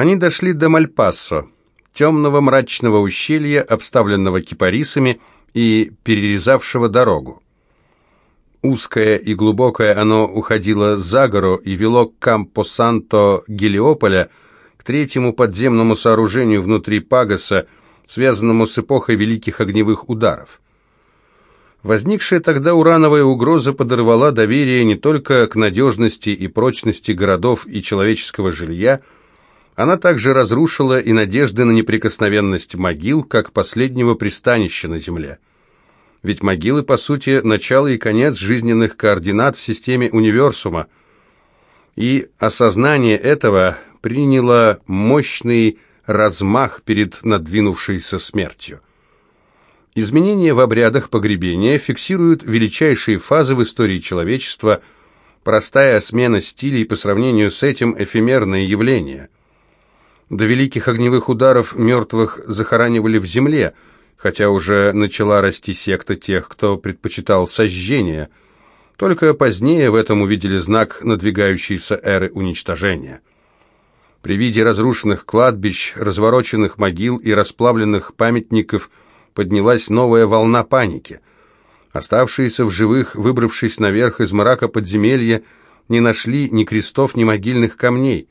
Они дошли до Мальпассо, темного мрачного ущелья, обставленного кипарисами и перерезавшего дорогу. Узкое и глубокое оно уходило за гору и вело к Кампо-Санто Гелиополя, к третьему подземному сооружению внутри Пагаса, связанному с эпохой великих огневых ударов. Возникшая тогда урановая угроза подорвала доверие не только к надежности и прочности городов и человеческого жилья, она также разрушила и надежды на неприкосновенность могил, как последнего пристанища на земле. Ведь могилы, по сути, начало и конец жизненных координат в системе универсума, и осознание этого приняло мощный размах перед надвинувшейся смертью. Изменения в обрядах погребения фиксируют величайшие фазы в истории человечества, простая смена стилей по сравнению с этим эфемерное явление. До великих огневых ударов мертвых захоранивали в земле, хотя уже начала расти секта тех, кто предпочитал сожжение. Только позднее в этом увидели знак надвигающейся эры уничтожения. При виде разрушенных кладбищ, развороченных могил и расплавленных памятников – поднялась новая волна паники. Оставшиеся в живых, выбравшись наверх из мрака подземелья, не нашли ни крестов, ни могильных камней.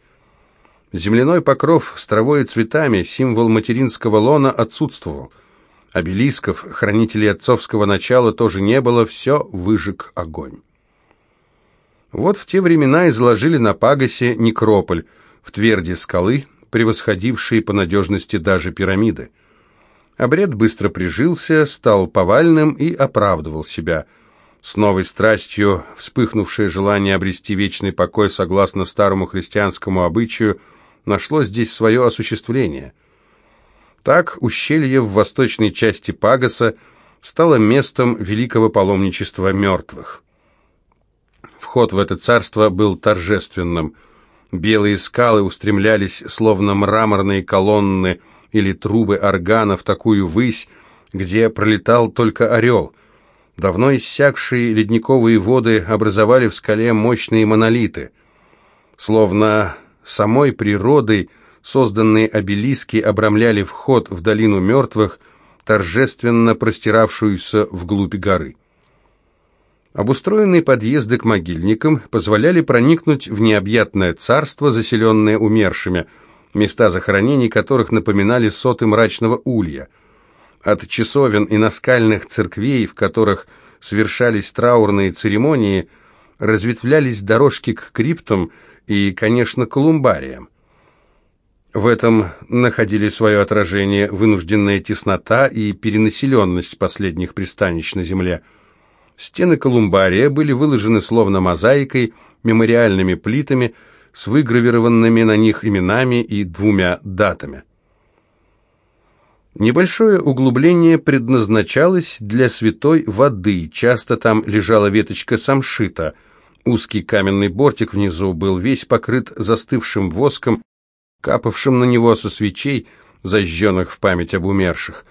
Земляной покров с травой и цветами, символ материнского лона, отсутствовал. Обелисков, хранителей отцовского начала, тоже не было, все выжег огонь. Вот в те времена изложили на Пагасе некрополь, в тверди скалы, превосходившие по надежности даже пирамиды. Обряд быстро прижился, стал повальным и оправдывал себя. С новой страстью, вспыхнувшее желание обрести вечный покой согласно старому христианскому обычаю, нашло здесь свое осуществление. Так ущелье в восточной части Пагаса стало местом великого паломничества мертвых. Вход в это царство был торжественным. Белые скалы устремлялись, словно мраморные колонны, или трубы органа в такую высь, где пролетал только орел. Давно иссякшие ледниковые воды образовали в скале мощные монолиты. Словно самой природой созданные обелиски обрамляли вход в долину мертвых, торжественно простиравшуюся вглубь горы. Обустроенные подъезды к могильникам позволяли проникнуть в необъятное царство, заселенное умершими – места захоронений которых напоминали соты мрачного улья. От часовен и наскальных церквей, в которых совершались траурные церемонии, разветвлялись дорожки к криптам и, конечно, колумбариям. В этом находили свое отражение вынужденная теснота и перенаселенность последних пристанищ на земле. Стены колумбария были выложены словно мозаикой, мемориальными плитами – с выгравированными на них именами и двумя датами. Небольшое углубление предназначалось для святой воды, часто там лежала веточка самшита. Узкий каменный бортик внизу был весь покрыт застывшим воском, капавшим на него со свечей, зажженных в память об умерших.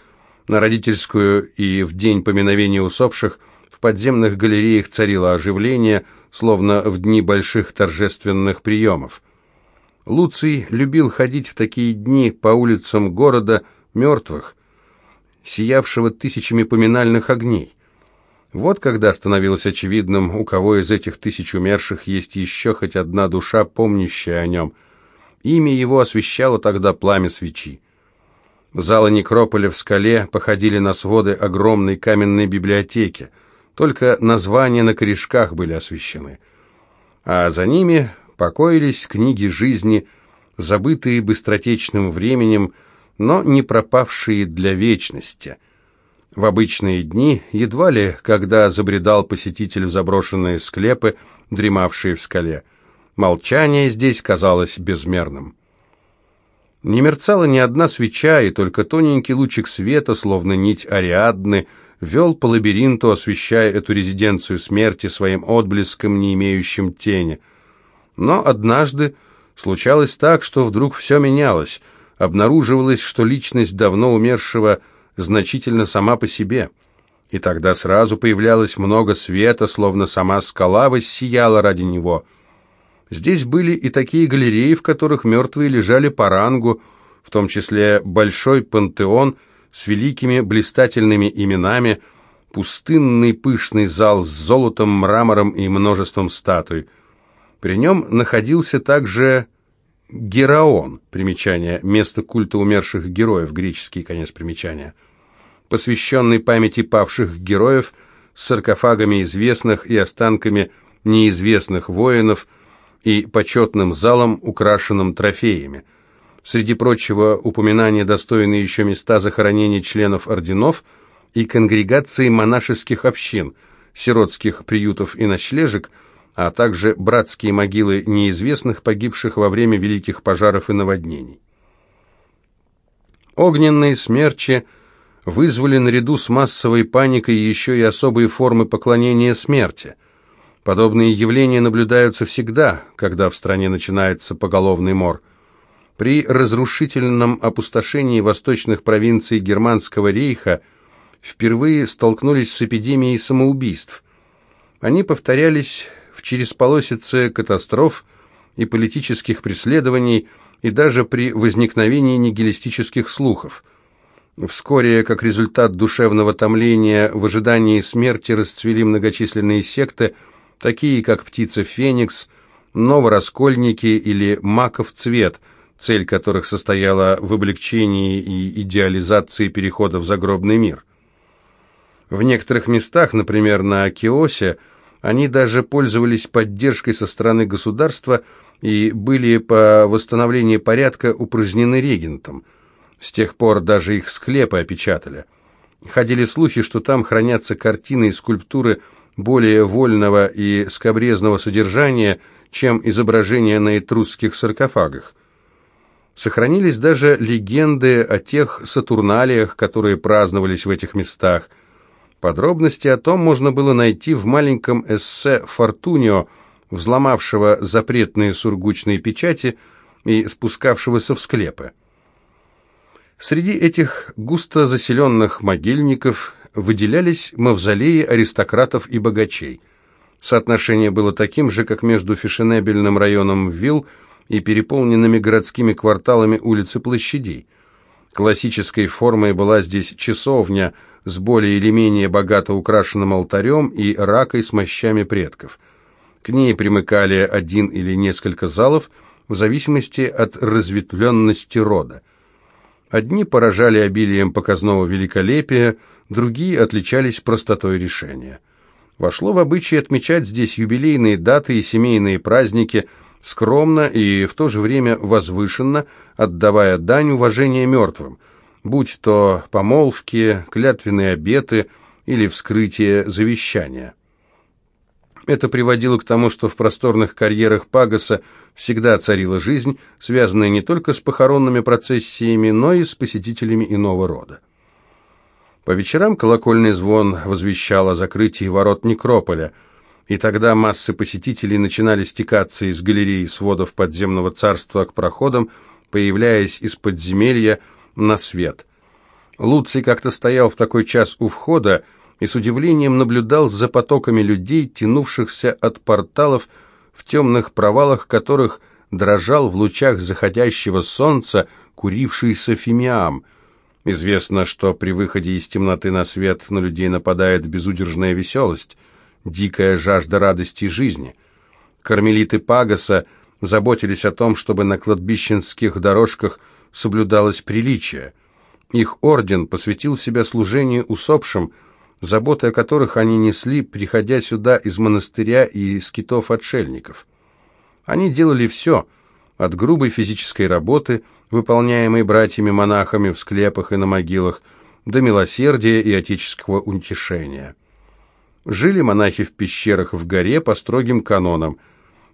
На родительскую и в день поминовения усопших в подземных галереях царило оживление – словно в дни больших торжественных приемов. Луций любил ходить в такие дни по улицам города мертвых, сиявшего тысячами поминальных огней. Вот когда становилось очевидным, у кого из этих тысяч умерших есть еще хоть одна душа, помнящая о нем. Имя его освещало тогда пламя свечи. Залы некрополя в скале походили на своды огромной каменной библиотеки – только названия на корешках были освещены. А за ними покоились книги жизни, забытые быстротечным временем, но не пропавшие для вечности. В обычные дни, едва ли, когда забредал посетитель в заброшенные склепы, дремавшие в скале, молчание здесь казалось безмерным. Не мерцала ни одна свеча, и только тоненький лучик света, словно нить Ариадны, вел по лабиринту, освещая эту резиденцию смерти своим отблеском, не имеющим тени. Но однажды случалось так, что вдруг все менялось. Обнаруживалось, что личность давно умершего значительно сама по себе. И тогда сразу появлялось много света, словно сама скала воссияла ради него. Здесь были и такие галереи, в которых мертвые лежали по рангу, в том числе большой пантеон с великими блистательными именами, пустынный пышный зал с золотом, мрамором и множеством статуй. При нем находился также Гераон, примечание, место культа умерших героев, греческий конец примечания, посвященный памяти павших героев с саркофагами известных и останками неизвестных воинов и почетным залом, украшенным трофеями. Среди прочего упоминания достойны еще места захоронений членов орденов и конгрегации монашеских общин, сиротских приютов и ночлежек – а также братские могилы неизвестных, погибших во время великих пожаров и наводнений. Огненные смерчи вызвали наряду с массовой паникой еще и особые формы поклонения смерти. Подобные явления наблюдаются всегда, когда в стране начинается поголовный мор. При разрушительном опустошении восточных провинций Германского рейха впервые столкнулись с эпидемией самоубийств. Они повторялись в чересполосице катастроф и политических преследований, и даже при возникновении нигилистических слухов. Вскоре, как результат душевного томления, в ожидании смерти расцвели многочисленные секты, такие как «Птица Феникс», «Новораскольники» или «Маков цвет», цель которых состояла в облегчении и идеализации перехода в загробный мир. В некоторых местах, например, на Киосе, они даже пользовались поддержкой со стороны государства и были по восстановлению порядка упразднены регентом. С тех пор даже их склепы опечатали. Ходили слухи, что там хранятся картины и скульптуры более вольного и скобрезного содержания, чем изображения на этрусских саркофагах. Сохранились даже легенды о тех сатурналиях, которые праздновались в этих местах – Подробности о том можно было найти в маленьком эссе Фортунио, взломавшего запретные сургучные печати и спускавшегося в склепы. Среди этих густо заселенных могильников выделялись мавзолеи аристократов и богачей. Соотношение было таким же, как между фешенебельным районом вилл и переполненными городскими кварталами улиц и площадей. Классической формой была здесь часовня – с более или менее богато украшенным алтарем и ракой с мощами предков. К ней примыкали один или несколько залов в зависимости от разветвленности рода. Одни поражали обилием показного великолепия, другие отличались простотой решения. Вошло в обычай отмечать здесь юбилейные даты и семейные праздники скромно и в то же время возвышенно, отдавая дань уважения мертвым – будь то помолвки, клятвенные обеты или вскрытие завещания. Это приводило к тому, что в просторных карьерах Пагаса всегда царила жизнь, связанная не только с похоронными процессиями, но и с посетителями иного рода. По вечерам колокольный звон возвещал о закрытии ворот некрополя, и тогда массы посетителей начинали стекаться из галереи сводов подземного царства к проходам, появляясь из подземелья, на свет. Луций как-то стоял в такой час у входа и с удивлением наблюдал за потоками людей, тянувшихся от порталов, в темных провалах которых дрожал в лучах заходящего солнца курившийся фимиам. Известно, что при выходе из темноты на свет на людей нападает безудержная веселость, дикая жажда радости жизни. Кармелиты Пагаса заботились о том, чтобы на кладбищенских дорожках – соблюдалось приличие. Их орден посвятил себя служению усопшим, заботы о которых они несли, приходя сюда из монастыря и скитов-отшельников. Они делали все, от грубой физической работы, выполняемой братьями-монахами в склепах и на могилах, до милосердия и отеческого утешения. Жили монахи в пещерах в горе по строгим канонам.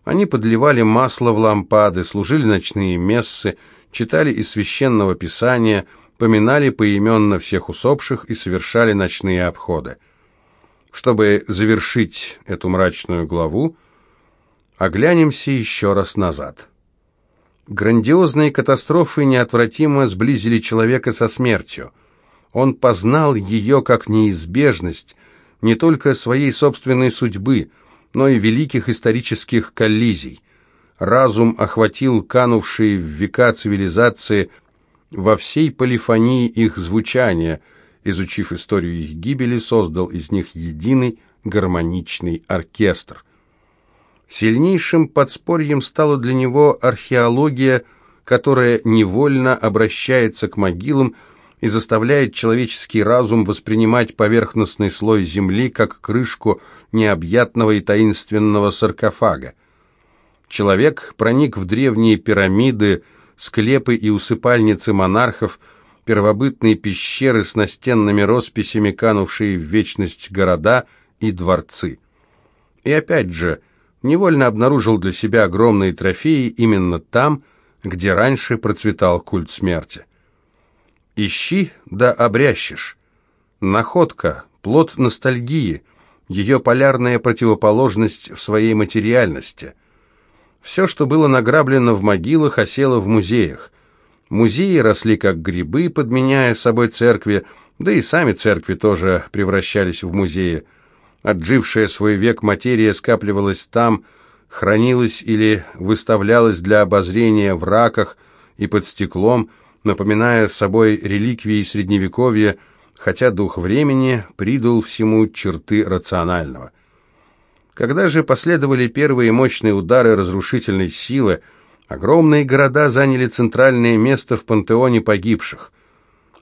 Они подливали масло в лампады, служили ночные мессы, читали из священного писания, поминали поименно всех усопших и совершали ночные обходы. Чтобы завершить эту мрачную главу, оглянемся еще раз назад. Грандиозные катастрофы неотвратимо сблизили человека со смертью. Он познал ее как неизбежность не только своей собственной судьбы, но и великих исторических коллизий. разум охватил канувшие в века цивилизации во всей полифонии их звучания, изучив историю их гибели, создал из них единый гармоничный оркестр. Сильнейшим подспорьем стала для него археология, которая невольно обращается к могилам и заставляет человеческий разум воспринимать поверхностный слой земли как крышку необъятного и таинственного саркофага. Человек проник в древние пирамиды, склепы и усыпальницы монархов, первобытные пещеры с настенными росписями, канувшие в вечность города и дворцы. И опять же, невольно обнаружил для себя огромные трофеи именно там, где раньше процветал культ смерти. Ищи да обрящешь. Находка, плод ностальгии, ее полярная противоположность в своей материальности. Все, что было награблено в могилах, осело в музеях. Музеи росли как грибы, подменяя собой церкви, да и сами церкви тоже превращались в музеи. Отжившая свой век материя скапливалась там, хранилась или выставлялась для обозрения в раках и под стеклом – напоминая собой реликвии Средневековья, хотя дух времени придал всему черты рационального. Когда же последовали первые мощные удары разрушительной силы, огромные города заняли центральное место в пантеоне погибших.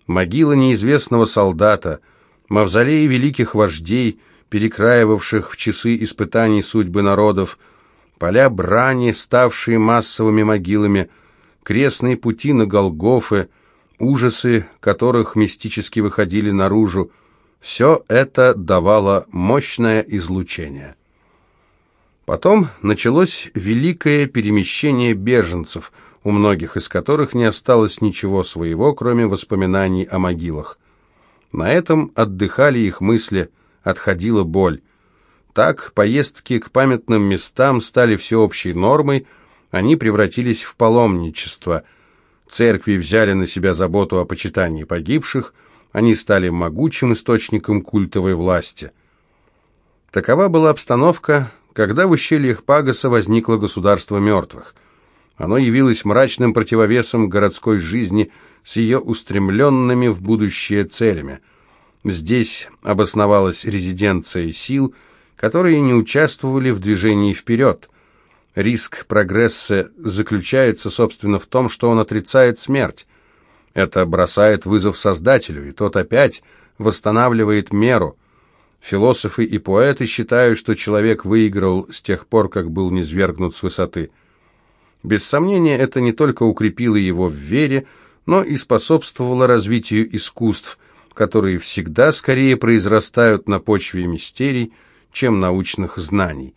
Могила неизвестного солдата, мавзолеи великих вождей, перекраивавших в часы испытаний судьбы народов, поля брани, ставшие массовыми могилами – крестные пути на Голгофы, ужасы, которых мистически выходили наружу, все это давало мощное излучение. Потом началось великое перемещение беженцев, у многих из которых не осталось ничего своего, кроме воспоминаний о могилах. На этом отдыхали их мысли, отходила боль. Так поездки к памятным местам стали всеобщей нормой – они превратились в паломничество. Церкви взяли на себя заботу о почитании погибших, они стали могучим источником культовой власти. Такова была обстановка, когда в ущельях Пагаса возникло государство мертвых. Оно явилось мрачным противовесом городской жизни с ее устремленными в будущее целями. Здесь обосновалась резиденция сил, которые не участвовали в движении вперед. Риск прогресса заключается, собственно, в том, что он отрицает смерть. Это бросает вызов Создателю, и тот опять восстанавливает меру. Философы и поэты считают, что человек выиграл с тех пор, как был низвергнут с высоты. Без сомнения, это не только укрепило его в вере, но и способствовало развитию искусств, которые всегда скорее произрастают на почве мистерий, чем научных знаний.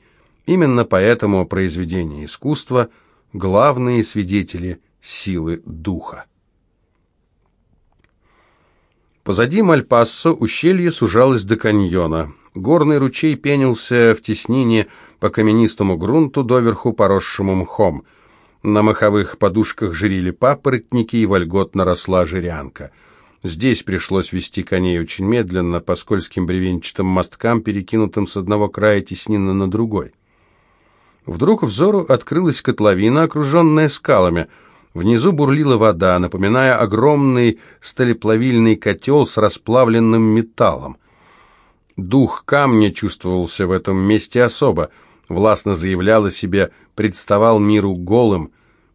Именно поэтому произведения искусства – главные свидетели силы духа. Позади Мальпассо ущелье сужалось до каньона. Горный ручей пенился в теснине по каменистому грунту, доверху поросшему мхом. На маховых подушках жирили папоротники и вольготно росла жирянка. Здесь пришлось вести коней очень медленно, по скользким бревенчатым мосткам, перекинутым с одного края теснины на другой. Вдруг взору открылась котловина, окруженная скалами. Внизу бурлила вода, напоминая огромный сталеплавильный котел с расплавленным металлом. Дух камня чувствовался в этом месте особо, властно заявлял о себе, представал миру голым.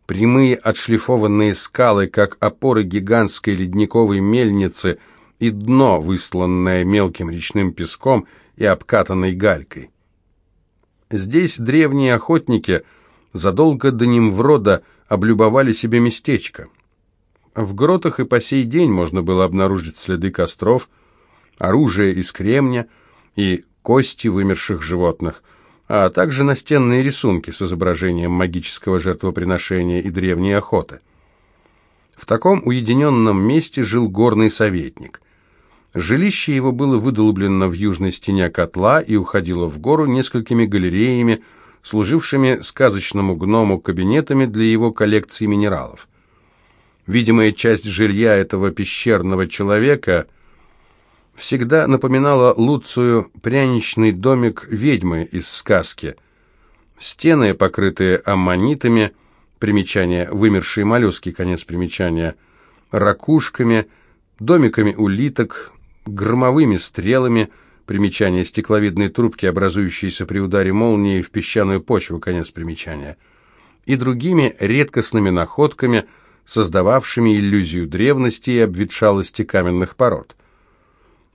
Прямые отшлифованные скалы, как опоры гигантской ледниковой мельницы, и дно, высланное мелким речным песком и обкатанной галькой. Здесь древние охотники задолго до Нимврода облюбовали себе местечко. В гротах и по сей день можно было обнаружить следы костров, оружие из кремня и кости вымерших животных, а также настенные рисунки с изображением магического жертвоприношения и древней охоты. В таком уединенном месте жил горный советник – Жилище его было выдолблено в южной стене котла и уходило в гору несколькими галереями, служившими сказочному гному кабинетами для его коллекции минералов. Видимая часть жилья этого пещерного человека всегда напоминала Луцию пряничный домик ведьмы из сказки. Стены, покрытые аммонитами, примечание «вымершие моллюски», конец примечания, ракушками, домиками улиток, громовыми стрелами, примечание «стекловидные трубки, образующиеся при ударе молнии в песчаную почву», конец примечания, и другими редкостными находками, создававшими иллюзию древности и обветшалости каменных пород.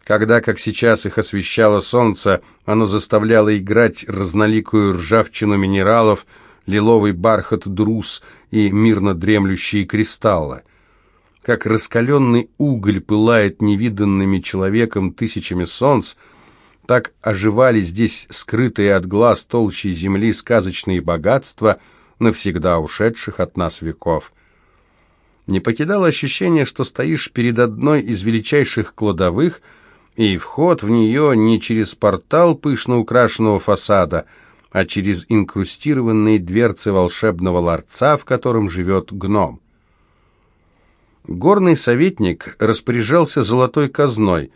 Когда, как сейчас, их освещало солнце, оно заставляло играть разноликую ржавчину минералов, лиловый бархат друз и мирно дремлющие кристаллы. Как раскаленный уголь пылает невиданными человеком тысячами солнц, так оживали здесь скрытые от глаз толщей земли сказочные богатства, навсегда ушедших от нас веков. Не покидало ощущение, что стоишь перед одной из величайших кладовых – и вход в нее не через портал пышно украшенного фасада, а через инкрустированные дверцы волшебного ларца, в котором живет гном. Горный советник распоряжался золотой казной,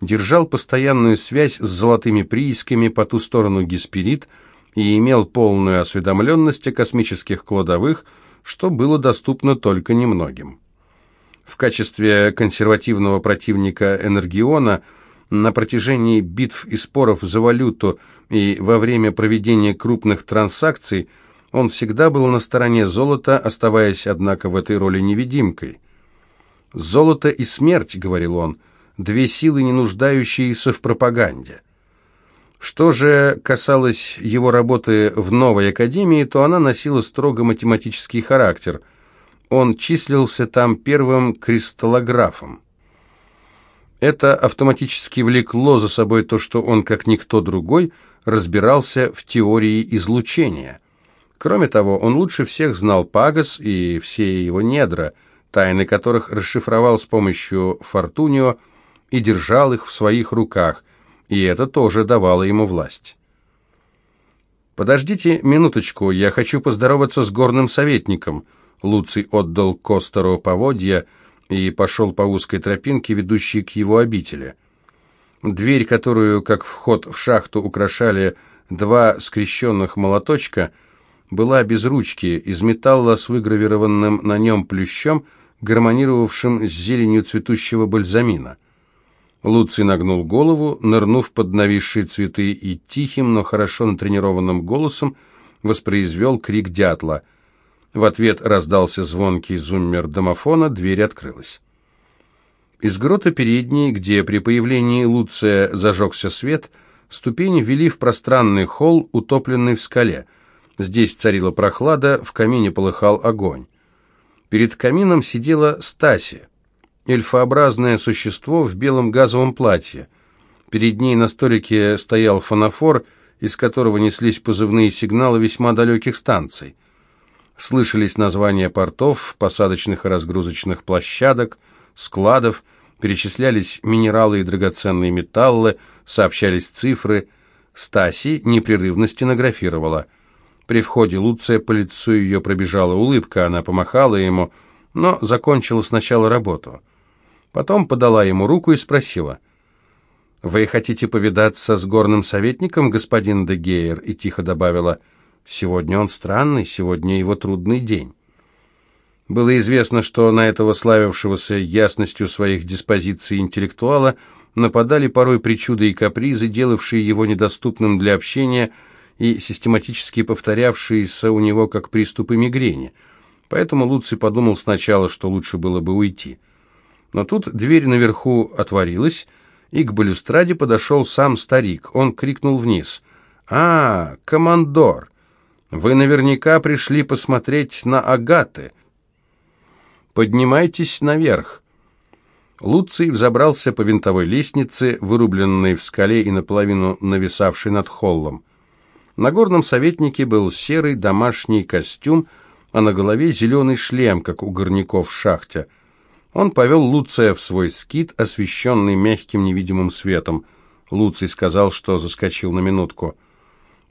держал постоянную связь с золотыми приисками по ту сторону Гесперид и имел полную осведомленность о космических кладовых, что было доступно только немногим. В качестве консервативного противника Энергиона – на протяжении битв и споров за валюту и во время проведения крупных транзакций он всегда был на стороне золота, оставаясь, однако, в этой роли невидимкой. «Золото и смерть», — говорил он, — «две силы, не нуждающиеся в пропаганде». Что же касалось его работы в новой академии, то она носила строго математический характер. Он числился там первым кристаллографом. Это автоматически влекло за собой то, что он, как никто другой, разбирался в теории излучения. Кроме того, он лучше всех знал Пагас и все его недра, тайны которых расшифровал с помощью Фортунио и держал их в своих руках, и это тоже давало ему власть. «Подождите минуточку, я хочу поздороваться с горным советником», Луций отдал Костеру поводья, и пошел по узкой тропинке, ведущей к его обители. Дверь, которую, как вход в шахту, украшали два скрещенных молоточка, была без ручки, из металла с выгравированным на нем плющом, гармонировавшим с зеленью цветущего бальзамина. Луций нагнул голову, нырнув под нависшие цветы и тихим, но хорошо натренированным голосом воспроизвел крик дятла — в ответ раздался звонкий зуммер домофона, дверь открылась. Из грота передней, где при появлении Луция зажегся свет, ступени вели в пространный холл, утопленный в скале. Здесь царила прохлада, в камине полыхал огонь. Перед камином сидела Стаси, эльфообразное существо в белом газовом платье. Перед ней на столике стоял фонофор, из которого неслись позывные сигналы весьма далеких станций. Слышались названия портов, посадочных и разгрузочных площадок, складов, перечислялись минералы и драгоценные металлы, сообщались цифры. Стаси непрерывно стенографировала. При входе Луция по лицу ее пробежала улыбка, она помахала ему, но закончила сначала работу. Потом подала ему руку и спросила. «Вы хотите повидаться с горным советником, господин де Гейер?» и тихо добавила – Сегодня он странный, сегодня его трудный день. Было известно, что на этого славившегося ясностью своих диспозиций интеллектуала нападали порой причуды и капризы, делавшие его недоступным для общения и систематически повторявшиеся у него как приступы мигрени. Поэтому Луций подумал сначала, что лучше было бы уйти. Но тут дверь наверху отворилась, и к балюстраде подошел сам старик. Он крикнул вниз. «А, командор! Вы наверняка пришли посмотреть на агаты. Поднимайтесь наверх. Луций взобрался по винтовой лестнице, вырубленной в скале и наполовину нависавшей над холлом. На горном советнике был серый домашний костюм, а на голове зеленый шлем, как у горняков в шахте. Он повел Луция в свой скит, освещенный мягким невидимым светом. Луций сказал, что заскочил на минутку.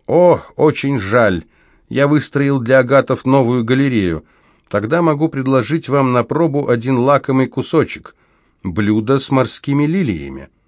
«О, очень жаль!» Я выстроил для агатов новую галерею. Тогда могу предложить вам на пробу один лакомый кусочек. Блюдо с морскими лилиями.